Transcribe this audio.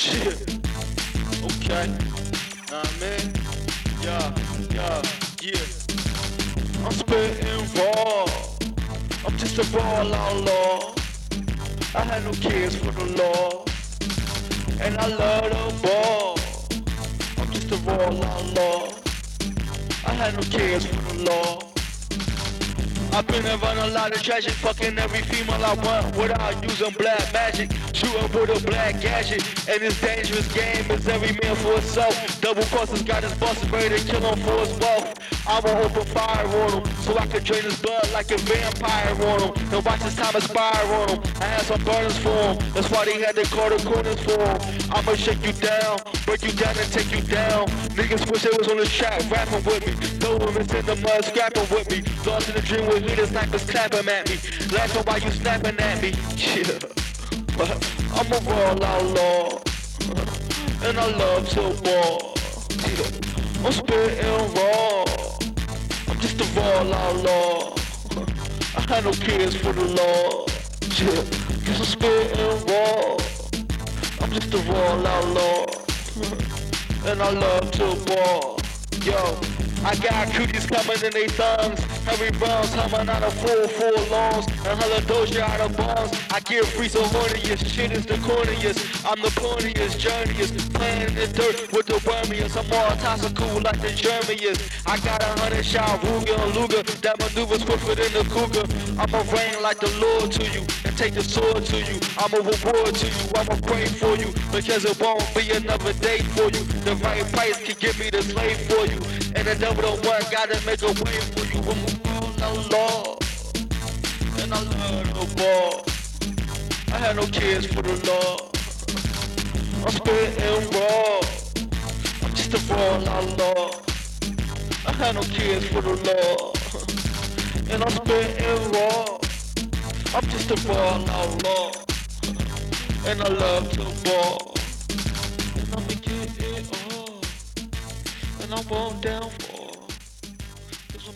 Okay. Nah, man. Yeah, yeah, yeah. I'm spitting raw. I'm just a raw outlaw. I had no kids for the law. And I love the ball. I'm just a raw outlaw. I had no kids for the law. I've been around a lot of tragic, fucking every female I want without using black magic. Shooting with a black gadget. And this dangerous game is every man for himself. Double crosses got his bust ready to kill him for his wealth. I'ma open fire on him so I can drain his blood like a vampire on him. And watch his time expire on him. I had some burners for him. That's why they had to call the corners for him. I'ma shake you down, break you down and take you down. Niggas wish they was on the track rapping with me. No women's in the mud scrapping with me. Lost in the dream with the snipers clapping at me. Laughing while you snapping at me. Yeah. I'm a raw outlaw. And I love to. Yeah. I'm spitting raw. A raw outlaw. I had no kids for the law. Yeah. Cause I'm spitting raw. I'm just a raw outlaw. And I love to ball. Yo, I got cuties coming in they thumbs. Heavy rounds coming out of full, full lawns. And hella doja out of bombs. I get free so horniest. Shit is the corniest. I'm the corniest, journeyest. Playing in the dirt the wormiest. I'm all cool like the Germiest. I got a hundred shot Ruger and Luger. That maneuver's quicker than the cougar. I'ma reign like the Lord to you. And take the sword to you. I'ma reward to you. I'ma pray for you. Because it won't be another day for you. The right price can give me the slave for you. And the devil don't want, gotta make a way for you. I'm a outlaw. And I love the ball. I had no kids for the law. I'm spitting raw. I'm just a raw outlaw. I had no kids for the law. And I'm spitting raw. I'm just a raw outlaw. And I love to ball. And I'ma get it all. And I won't downfall. Cause